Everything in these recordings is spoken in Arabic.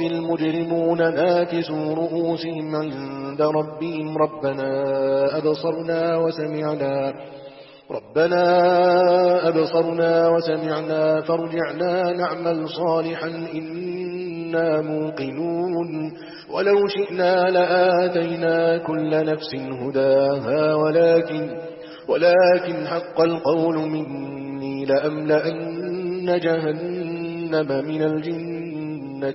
إذ المجرمون ناكسوا رؤوسهم عند ربهم. ربنا أبصرنا وسمعنا. ربنا أبصرنا وسمعنا. فارجعنا نعمل صالحا. إنا موقنون. ولو شئنا لآتينا كل نفس هداها. ولكن ولكن حق القول مني لأملأن جهنم من الجنة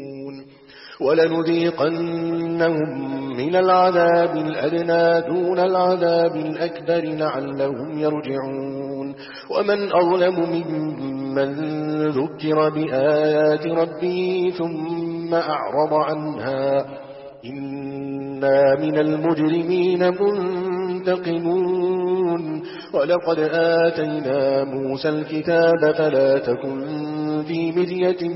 ولنذيقنهم من العذاب الأدنى دون العذاب الأكبر لعلهم يرجعون. ومن أظلم ممن ذكر بآيات ربه ثم أعرض عنها إن إنا من المجرمين منتقمون. ولقد آتينا موسى الكتاب فلا تكن في مذية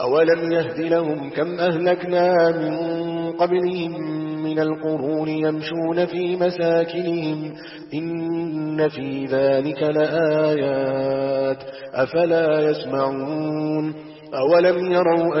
أولم يهد لهم كم أهلكنا من قبلهم من القرون يمشون في مساكنهم إن في ذلك لآيات أفلا يسمعون أولم يروا